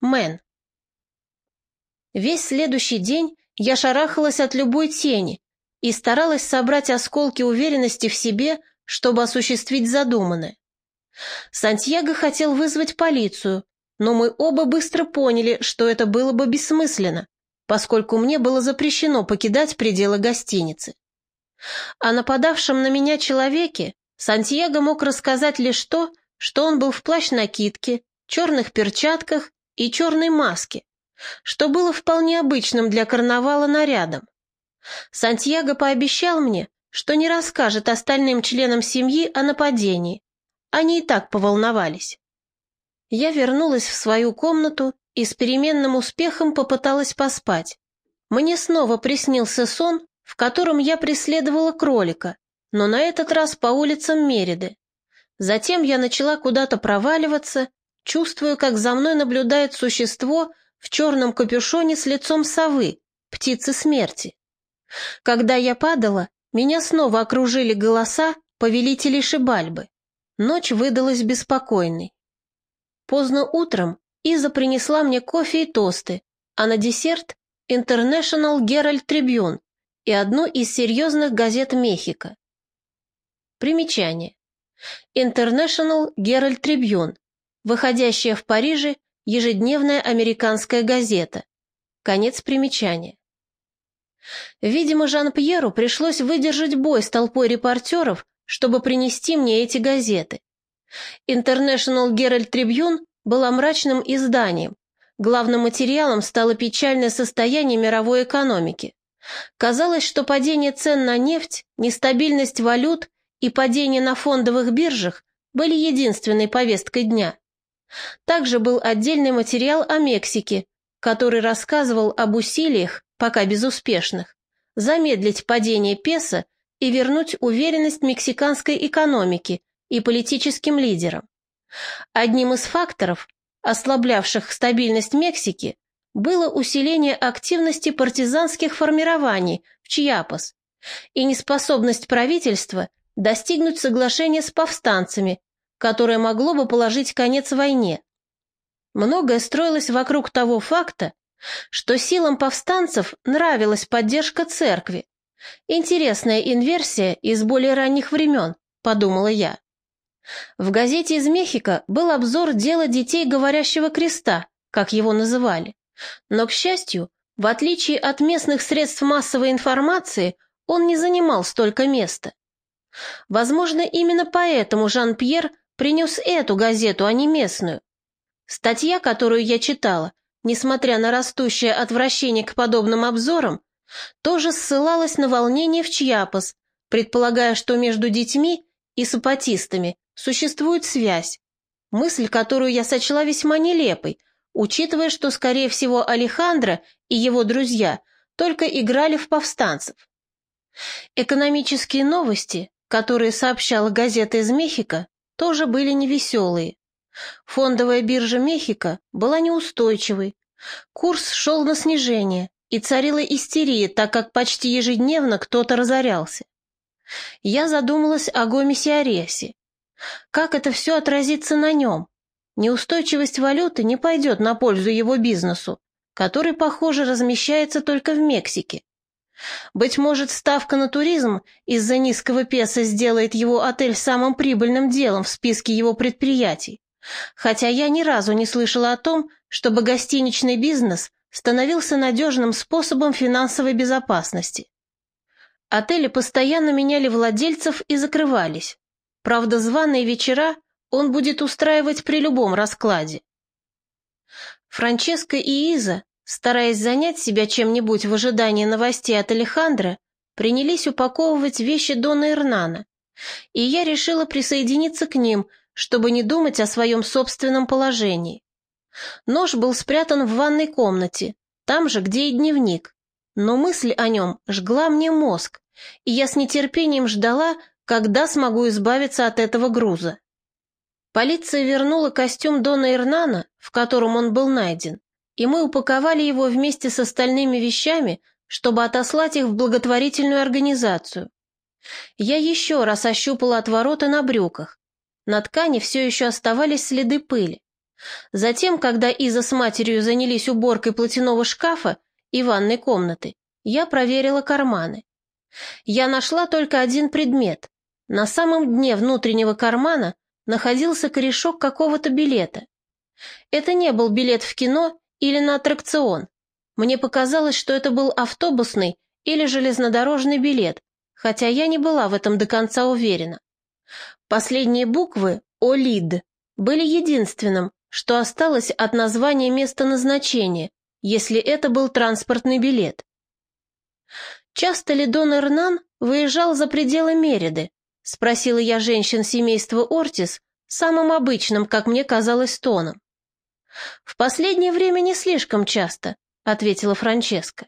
Мэн. Весь следующий день я шарахалась от любой тени и старалась собрать осколки уверенности в себе, чтобы осуществить задуманное. Сантьяго хотел вызвать полицию, но мы оба быстро поняли, что это было бы бессмысленно, поскольку мне было запрещено покидать пределы гостиницы. О нападавшем на меня человеке Сантьяго мог рассказать лишь то, что он был в плащ-накидке, черных перчатках и черной маске, что было вполне обычным для карнавала нарядом. Сантьяго пообещал мне, что не расскажет остальным членам семьи о нападении. Они и так поволновались. Я вернулась в свою комнату и с переменным успехом попыталась поспать. Мне снова приснился сон, в котором я преследовала кролика, но на этот раз по улицам Мериды. Затем я начала куда-то проваливаться, чувствуя, как за мной наблюдает существо в черном капюшоне с лицом совы, птицы смерти. Когда я падала, меня снова окружили голоса повелителей Шибальбы. Ночь выдалась беспокойной. Поздно утром Иза принесла мне кофе и тосты, а на десерт — International Herald Tribune и одну из серьезных газет Мехико. Примечание. International Herald Tribune, выходящая в Париже ежедневная американская газета. Конец примечания. Видимо, Жан-Пьеру пришлось выдержать бой с толпой репортеров, чтобы принести мне эти газеты. International Herald Tribune была мрачным изданием. Главным материалом стало печальное состояние мировой экономики. Казалось, что падение цен на нефть, нестабильность валют и падение на фондовых биржах были единственной повесткой дня. Также был отдельный материал о Мексике, который рассказывал об усилиях, пока безуспешных, замедлить падение песо и вернуть уверенность мексиканской экономике и политическим лидерам. Одним из факторов, ослаблявших стабильность Мексики, было усиление активности партизанских формирований в Чьяпас и неспособность правительства достигнуть соглашения с повстанцами, которое могло бы положить конец войне. Многое строилось вокруг того факта, что силам повстанцев нравилась поддержка церкви. Интересная инверсия из более ранних времен, подумала я. В газете из Мехико был обзор дела детей говорящего креста, как его называли. Но, к счастью, в отличие от местных средств массовой информации, он не занимал столько места. Возможно, именно поэтому Жан-Пьер принес эту газету, а не местную. Статья, которую я читала, несмотря на растущее отвращение к подобным обзорам, тоже ссылалась на волнение в Чьяпас, предполагая, что между детьми и сапатистами существует связь, мысль, которую я сочла весьма нелепой, учитывая, что, скорее всего, Алехандро и его друзья только играли в повстанцев. Экономические новости, которые сообщала газета из Мехико, тоже были невеселые. Фондовая биржа Мехико была неустойчивой, курс шел на снижение, и царила истерия, так как почти ежедневно кто-то разорялся. Я задумалась о Гомесе Аресе. Как это все отразится на нем? Неустойчивость валюты не пойдет на пользу его бизнесу, который, похоже, размещается только в Мексике. Быть может, ставка на туризм из-за низкого песа сделает его отель самым прибыльным делом в списке его предприятий. Хотя я ни разу не слышала о том, чтобы гостиничный бизнес становился надежным способом финансовой безопасности. Отели постоянно меняли владельцев и закрывались. Правда, званые вечера он будет устраивать при любом раскладе. Франческо и Иза стараясь занять себя чем-нибудь в ожидании новостей от Алехандро, принялись упаковывать вещи Дона Эрнана, и я решила присоединиться к ним, чтобы не думать о своем собственном положении. Нож был спрятан в ванной комнате, там же, где и дневник, но мысль о нем жгла мне мозг, и я с нетерпением ждала, когда смогу избавиться от этого груза. Полиция вернула костюм Дона Эрнана, в котором он был найден, и мы упаковали его вместе с остальными вещами, чтобы отослать их в благотворительную организацию. Я еще раз ощупала отвороты на брюках. На ткани все еще оставались следы пыли. Затем, когда Иза с матерью занялись уборкой платяного шкафа и ванной комнаты, я проверила карманы. Я нашла только один предмет. На самом дне внутреннего кармана находился корешок какого-то билета. Это не был билет в кино или на аттракцион. Мне показалось, что это был автобусный или железнодорожный билет, хотя я не была в этом до конца уверена. Последние буквы «ОЛИД» были единственным, что осталось от названия места назначения, если это был транспортный билет. «Часто ли Дон Эрнан выезжал за пределы Мериды?» — спросила я женщин семейства Ортис самым обычным, как мне казалось, тоном. «В последнее время не слишком часто», — ответила Франческа.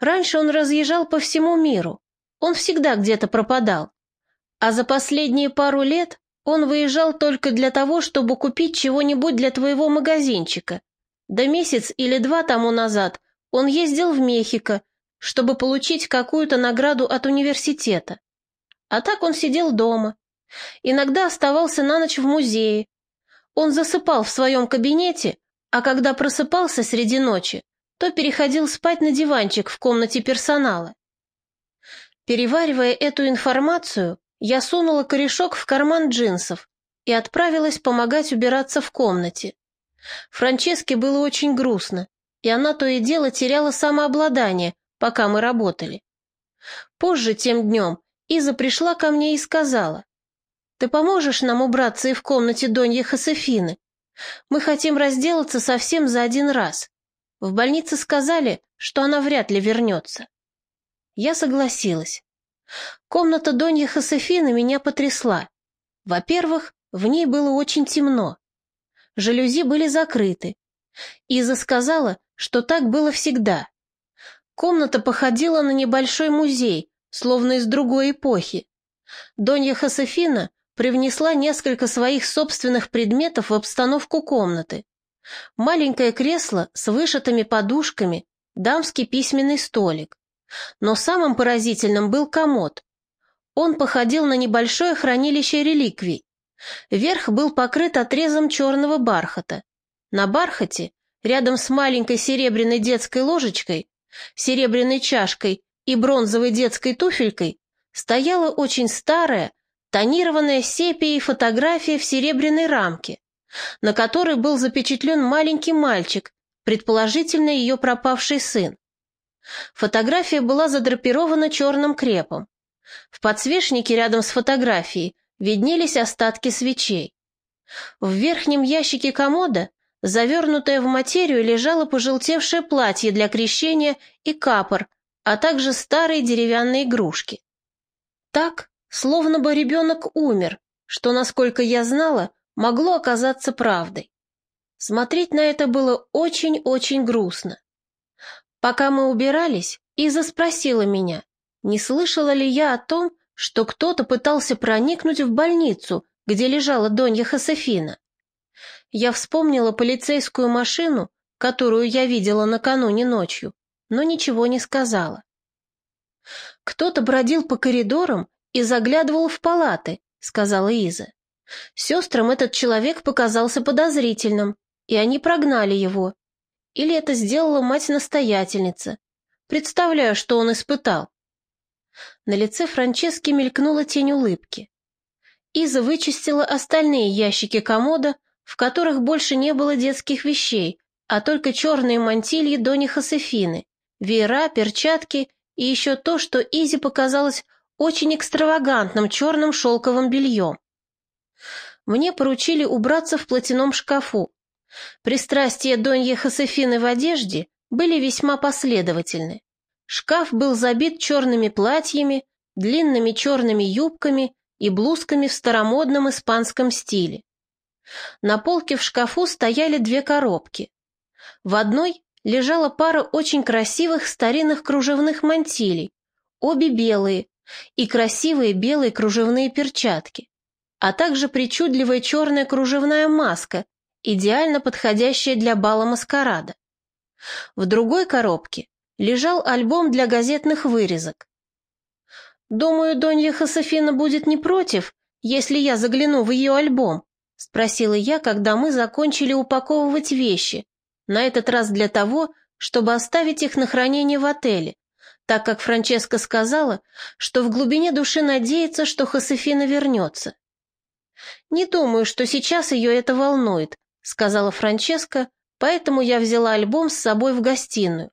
«Раньше он разъезжал по всему миру. Он всегда где-то пропадал. А за последние пару лет он выезжал только для того, чтобы купить чего-нибудь для твоего магазинчика. Да месяц или два тому назад он ездил в Мехико, чтобы получить какую-то награду от университета. А так он сидел дома. Иногда оставался на ночь в музее. Он засыпал в своем кабинете, а когда просыпался среди ночи, то переходил спать на диванчик в комнате персонала. Переваривая эту информацию, я сунула корешок в карман джинсов и отправилась помогать убираться в комнате. Франческе было очень грустно, и она то и дело теряла самообладание, пока мы работали. Позже, тем днем, Иза пришла ко мне и сказала, «Ты поможешь нам убраться и в комнате Донья Хосефины? Мы хотим разделаться совсем за один раз. В больнице сказали, что она вряд ли вернется». Я согласилась. Комната Донья Хосефины меня потрясла. Во-первых, в ней было очень темно. Жалюзи были закрыты. Иза сказала, что так было всегда. Комната походила на небольшой музей, словно из другой эпохи. Донья Хосефина привнесла несколько своих собственных предметов в обстановку комнаты. Маленькое кресло с вышитыми подушками, дамский письменный столик. Но самым поразительным был комод. Он походил на небольшое хранилище реликвий. Верх был покрыт отрезом черного бархата. На бархате, рядом с маленькой серебряной детской ложечкой, серебряной чашкой и бронзовой детской туфелькой, стояла очень старая, тонированная сепией фотография в серебряной рамке, на которой был запечатлен маленький мальчик, предположительно ее пропавший сын. Фотография была задрапирована черным крепом. В подсвечнике рядом с фотографией виднелись остатки свечей. В верхнем ящике комода, завернутое в материю, лежало пожелтевшее платье для крещения и капор, а также старые деревянные игрушки. Так, словно бы ребенок умер, что, насколько я знала, могло оказаться правдой. Смотреть на это было очень-очень грустно. Пока мы убирались, Иза спросила меня, не слышала ли я о том, что кто-то пытался проникнуть в больницу, где лежала Донья Хосефина. Я вспомнила полицейскую машину, которую я видела накануне ночью, но ничего не сказала. «Кто-то бродил по коридорам и заглядывал в палаты», — сказала Иза. «Сестрам этот человек показался подозрительным, и они прогнали его, или это сделала мать-настоятельница. Представляю, что он испытал. На лице Франчески мелькнула тень улыбки. Иза вычистила остальные ящики комода, в которых больше не было детских вещей, а только черные мантильи Дони Хосефины, веера, перчатки и еще то, что Изи показалось очень экстравагантным черным шелковым бельем. Мне поручили убраться в платяном шкафу, Пристрастия Доньи Хосефины в одежде были весьма последовательны. Шкаф был забит черными платьями, длинными черными юбками и блузками в старомодном испанском стиле. На полке в шкафу стояли две коробки. В одной лежала пара очень красивых старинных кружевных мантилей, обе белые, и красивые белые кружевные перчатки, а также причудливая черная кружевная маска идеально подходящая для бала маскарада. В другой коробке лежал альбом для газетных вырезок. «Думаю, Донья Хосефина будет не против, если я загляну в ее альбом», спросила я, когда мы закончили упаковывать вещи, на этот раз для того, чтобы оставить их на хранение в отеле, так как Франческа сказала, что в глубине души надеется, что Хосефина вернется. «Не думаю, что сейчас ее это волнует», — сказала Франческа, поэтому я взяла альбом с собой в гостиную.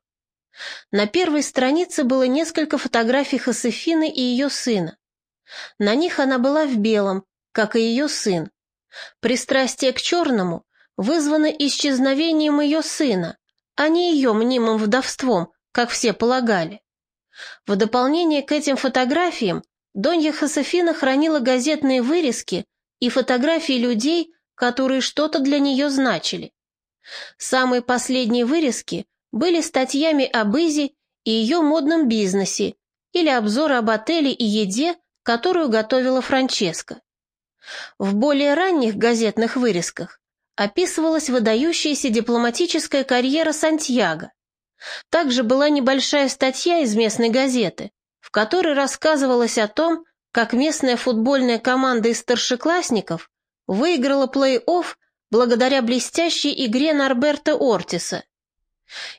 На первой странице было несколько фотографий Хосефины и ее сына. На них она была в белом, как и ее сын. Пристрастие к черному вызвано исчезновением ее сына, а не ее мнимым вдовством, как все полагали. В дополнение к этим фотографиям Донья Хосефина хранила газетные вырезки и фотографии людей, которые что-то для нее значили. Самые последние вырезки были статьями об Изи и ее модном бизнесе или обзоры об отеле и еде, которую готовила Франческа. В более ранних газетных вырезках описывалась выдающаяся дипломатическая карьера Сантьяго. Также была небольшая статья из местной газеты, в которой рассказывалось о том, как местная футбольная команда из старшеклассников выиграла плей-офф благодаря блестящей игре Норберта Ортиса.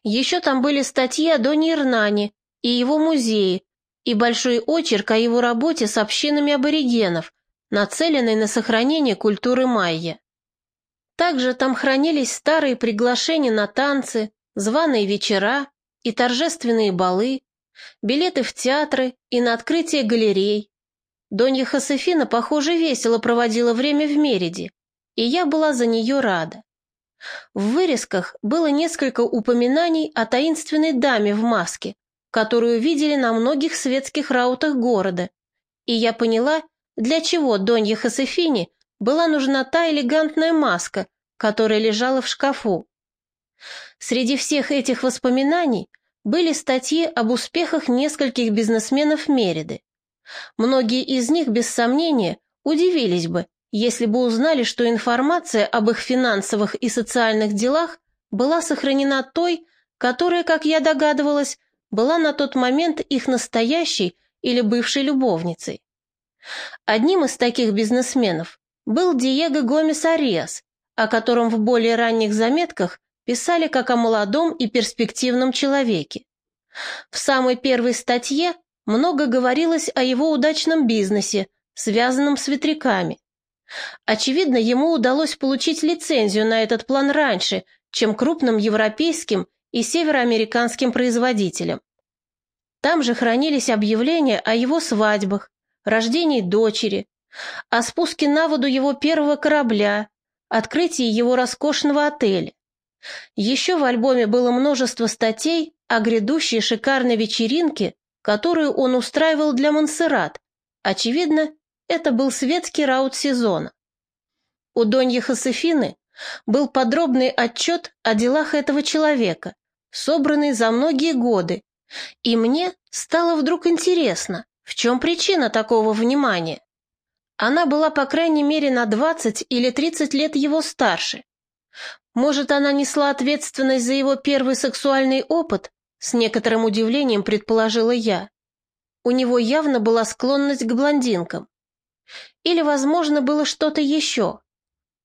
Еще там были статьи о Доне Ирнане и его музее, и большой очерк о его работе с общинами аборигенов, нацеленный на сохранение культуры майя. Также там хранились старые приглашения на танцы, званые вечера и торжественные балы, билеты в театры и на открытие галерей. Донья Хосефина, похоже, весело проводила время в Мериде, и я была за нее рада. В вырезках было несколько упоминаний о таинственной даме в маске, которую видели на многих светских раутах города, и я поняла, для чего Донье Хосефине была нужна та элегантная маска, которая лежала в шкафу. Среди всех этих воспоминаний были статьи об успехах нескольких бизнесменов Мериды. Многие из них, без сомнения, удивились бы, если бы узнали, что информация об их финансовых и социальных делах была сохранена той, которая, как я догадывалась, была на тот момент их настоящей или бывшей любовницей. Одним из таких бизнесменов был Диего Гомес Ариас, о котором в более ранних заметках писали как о молодом и перспективном человеке. В самой первой статье много говорилось о его удачном бизнесе, связанном с ветряками. Очевидно, ему удалось получить лицензию на этот план раньше, чем крупным европейским и североамериканским производителям. Там же хранились объявления о его свадьбах, рождении дочери, о спуске на воду его первого корабля, открытии его роскошного отеля. Еще в альбоме было множество статей о грядущей шикарной вечеринке, которую он устраивал для Монсеррат. Очевидно, это был светский раут сезона. У Доньи Хосефины был подробный отчет о делах этого человека, собранный за многие годы, и мне стало вдруг интересно, в чем причина такого внимания? Она была, по крайней мере, на 20 или 30 лет его старше. Может, она несла ответственность за его первый сексуальный опыт? С некоторым удивлением предположила я. У него явно была склонность к блондинкам. Или, возможно, было что-то еще.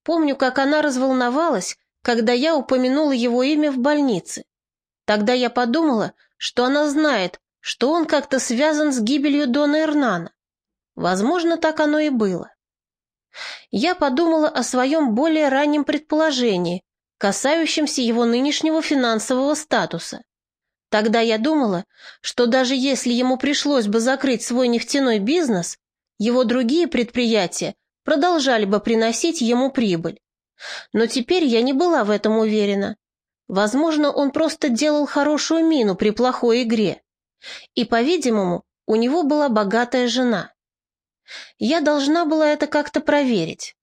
Помню, как она разволновалась, когда я упомянула его имя в больнице. Тогда я подумала, что она знает, что он как-то связан с гибелью Дона Эрнана. Возможно, так оно и было. Я подумала о своем более раннем предположении, касающемся его нынешнего финансового статуса. Тогда я думала, что даже если ему пришлось бы закрыть свой нефтяной бизнес, его другие предприятия продолжали бы приносить ему прибыль. Но теперь я не была в этом уверена. Возможно, он просто делал хорошую мину при плохой игре. И, по-видимому, у него была богатая жена. Я должна была это как-то проверить.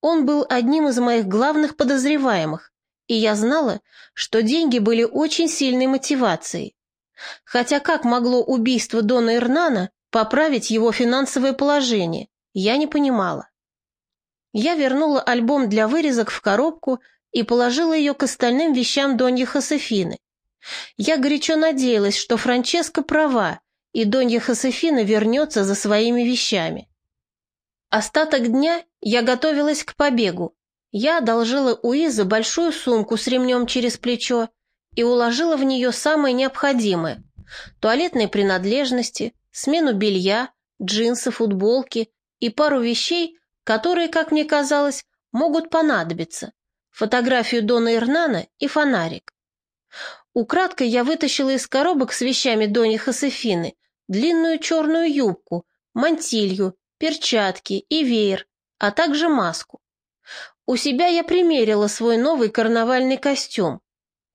Он был одним из моих главных подозреваемых, и я знала, что деньги были очень сильной мотивацией. Хотя как могло убийство Дона Ирнана поправить его финансовое положение, я не понимала. Я вернула альбом для вырезок в коробку и положила ее к остальным вещам Доньи Хосефины. Я горячо надеялась, что Франческа права, и Донья Хосефина вернется за своими вещами. Остаток дня я готовилась к побегу, Я одолжила у Изы большую сумку с ремнем через плечо и уложила в нее самое необходимое – туалетные принадлежности, смену белья, джинсы, футболки и пару вещей, которые, как мне казалось, могут понадобиться – фотографию Дона Ирнана и фонарик. Украдкой я вытащила из коробок с вещами Дони Хосефины длинную черную юбку, мантилью, перчатки и веер, а также маску. У себя я примерила свой новый карнавальный костюм.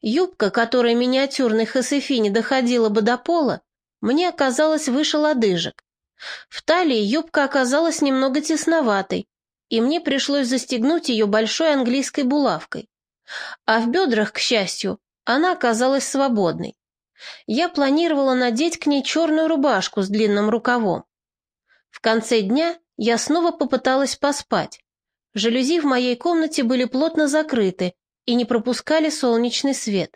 Юбка, которая миниатюрной Хосефине доходила бы до пола, мне оказалась выше лодыжек. В талии юбка оказалась немного тесноватой, и мне пришлось застегнуть ее большой английской булавкой. А в бедрах, к счастью, она оказалась свободной. Я планировала надеть к ней черную рубашку с длинным рукавом. В конце дня я снова попыталась поспать, Жалюзи в моей комнате были плотно закрыты и не пропускали солнечный свет.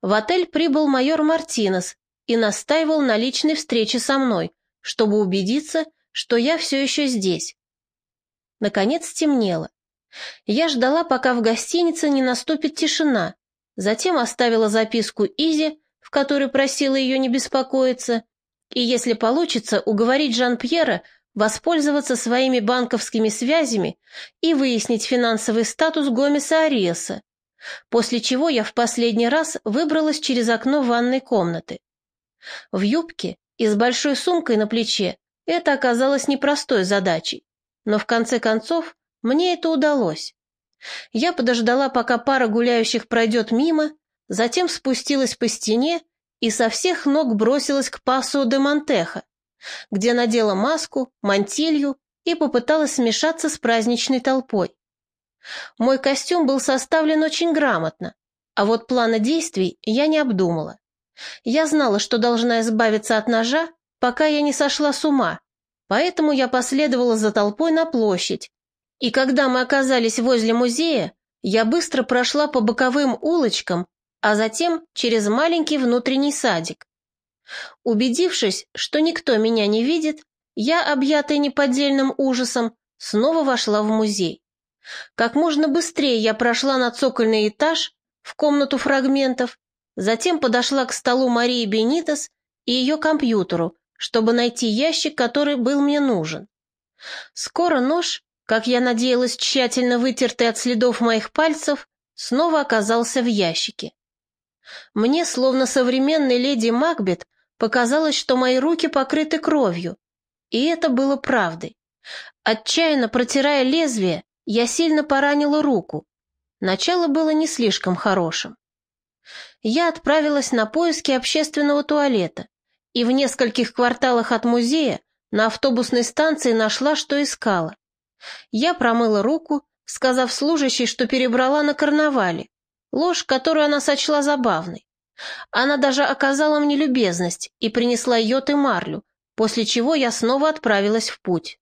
В отель прибыл майор Мартинес и настаивал на личной встрече со мной, чтобы убедиться, что я все еще здесь. Наконец стемнело. Я ждала, пока в гостинице не наступит тишина, затем оставила записку Изи, в которой просила ее не беспокоиться, и, если получится, уговорить Жан-Пьера воспользоваться своими банковскими связями и выяснить финансовый статус Гомеса Ариеса, после чего я в последний раз выбралась через окно ванной комнаты. В юбке и с большой сумкой на плече это оказалось непростой задачей, но в конце концов мне это удалось. Я подождала, пока пара гуляющих пройдет мимо, затем спустилась по стене и со всех ног бросилась к Пасу де Монтеха, где надела маску, мантилью и попыталась смешаться с праздничной толпой. Мой костюм был составлен очень грамотно, а вот плана действий я не обдумала. Я знала, что должна избавиться от ножа, пока я не сошла с ума, поэтому я последовала за толпой на площадь. И когда мы оказались возле музея, я быстро прошла по боковым улочкам, а затем через маленький внутренний садик. Убедившись, что никто меня не видит, я, объятая неподдельным ужасом, снова вошла в музей. Как можно быстрее я прошла на цокольный этаж, в комнату фрагментов, затем подошла к столу Марии Бенитес и ее компьютеру, чтобы найти ящик, который был мне нужен. Скоро нож, как я надеялась, тщательно вытертый от следов моих пальцев, снова оказался в ящике. Мне, словно современной леди Макбет, Показалось, что мои руки покрыты кровью. И это было правдой. Отчаянно протирая лезвие, я сильно поранила руку. Начало было не слишком хорошим. Я отправилась на поиски общественного туалета и в нескольких кварталах от музея на автобусной станции нашла, что искала. Я промыла руку, сказав служащей, что перебрала на карнавале, ложь, которую она сочла забавной. Она даже оказала мне любезность и принесла йод и марлю, после чего я снова отправилась в путь.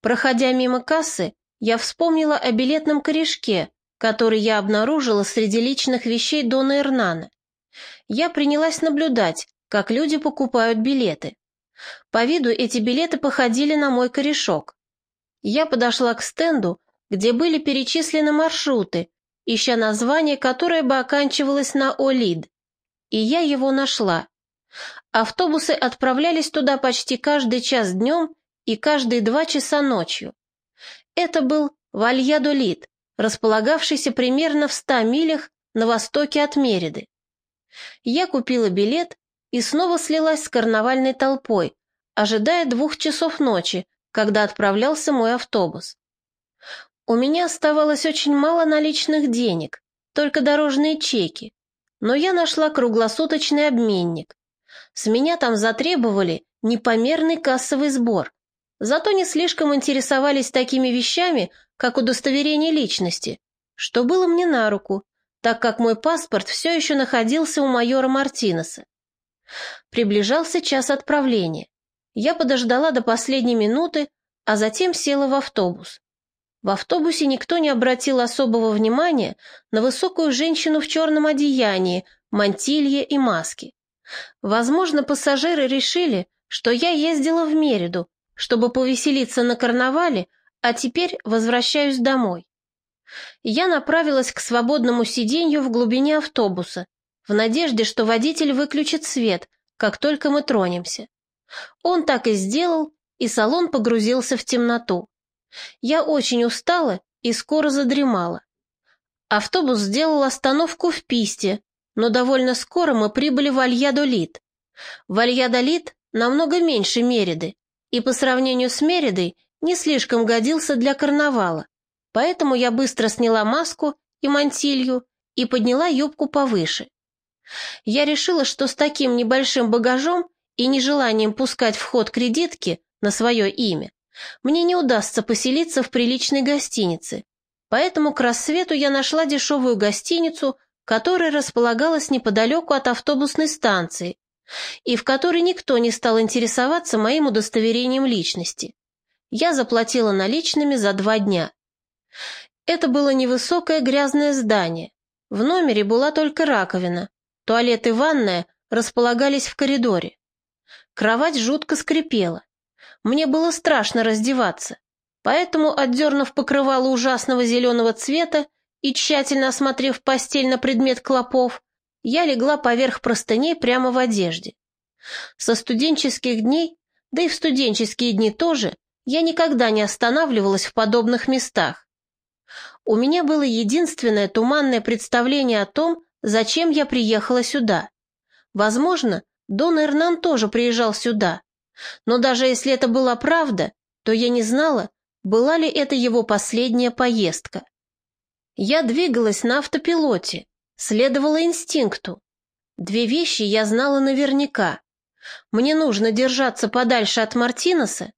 Проходя мимо кассы, я вспомнила о билетном корешке, который я обнаружила среди личных вещей Дона Эрнана. Я принялась наблюдать, как люди покупают билеты. По виду эти билеты походили на мой корешок. Я подошла к стенду, где были перечислены маршруты, ища название, которое бы оканчивалось на «Олид» и я его нашла. Автобусы отправлялись туда почти каждый час днем и каждые два часа ночью. Это был Вальядолит, располагавшийся примерно в ста милях на востоке от Мериды. Я купила билет и снова слилась с карнавальной толпой, ожидая двух часов ночи, когда отправлялся мой автобус. У меня оставалось очень мало наличных денег, только дорожные чеки, но я нашла круглосуточный обменник. С меня там затребовали непомерный кассовый сбор. Зато не слишком интересовались такими вещами, как удостоверение личности, что было мне на руку, так как мой паспорт все еще находился у майора Мартинеса. Приближался час отправления. Я подождала до последней минуты, а затем села в автобус. В автобусе никто не обратил особого внимания на высокую женщину в черном одеянии, мантилье и маске. Возможно, пассажиры решили, что я ездила в Мериду, чтобы повеселиться на карнавале, а теперь возвращаюсь домой. Я направилась к свободному сиденью в глубине автобуса, в надежде, что водитель выключит свет, как только мы тронемся. Он так и сделал, и салон погрузился в темноту. Я очень устала и скоро задремала. Автобус сделал остановку в Писте, но довольно скоро мы прибыли в Альядолит. Вальядолит намного меньше Мериды, и по сравнению с Меридой не слишком годился для карнавала, поэтому я быстро сняла маску и мантилью и подняла юбку повыше. Я решила, что с таким небольшим багажом и нежеланием пускать в ход кредитки на свое имя мне не удастся поселиться в приличной гостинице, поэтому к рассвету я нашла дешевую гостиницу, которая располагалась неподалеку от автобусной станции и в которой никто не стал интересоваться моим удостоверением личности. Я заплатила наличными за два дня. Это было невысокое грязное здание. В номере была только раковина. Туалет и ванная располагались в коридоре. Кровать жутко скрипела. Мне было страшно раздеваться, поэтому, отдернув покрывало ужасного зеленого цвета и тщательно осмотрев постель на предмет клопов, я легла поверх простыней прямо в одежде. Со студенческих дней, да и в студенческие дни тоже, я никогда не останавливалась в подобных местах. У меня было единственное туманное представление о том, зачем я приехала сюда. Возможно, Дон Эрнан тоже приезжал сюда, но даже если это была правда, то я не знала, была ли это его последняя поездка. Я двигалась на автопилоте, Следовало инстинкту. Две вещи я знала наверняка. Мне нужно держаться подальше от Мартинеса,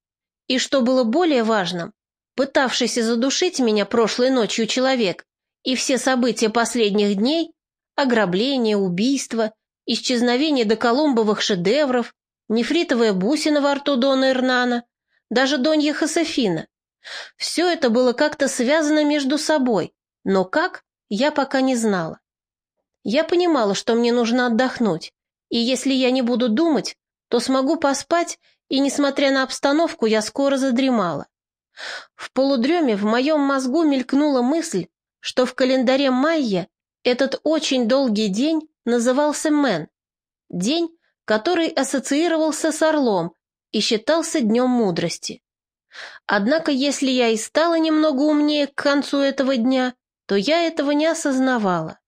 и, что было более важным, пытавшийся задушить меня прошлой ночью человек и все события последних дней, ограбление, убийство, исчезновение доколумбовых шедевров, нефритовая бусина во рту Дона Эрнана, даже Донья Хосефина. Все это было как-то связано между собой, но как, я пока не знала. Я понимала, что мне нужно отдохнуть, и если я не буду думать, то смогу поспать, и, несмотря на обстановку, я скоро задремала. В полудреме в моем мозгу мелькнула мысль, что в календаре майя этот очень долгий день назывался Мэн, день, который ассоциировался с орлом и считался днем мудрости. Однако, если я и стала немного умнее к концу этого дня, то я этого не осознавала.